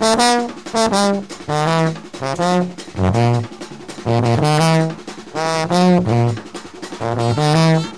Thank you.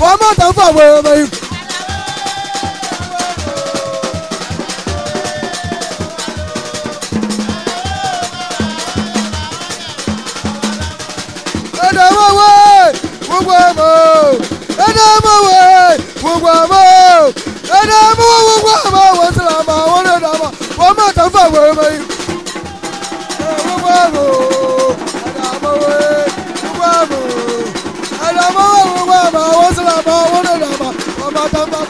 wọ́n má tán fún àwọn ọmọ ikú. Edamowe gbogbo ọmọ Edamowe gbogbo ọmọ Edamowe gbogbo ọmọ wọ́n ti là máa wọ́n lè dà máa wọ́n má tán fún àwọn ọmọ ikú. Gbogbo ọmọ. bàbá owó lè bàbá ọba tó bá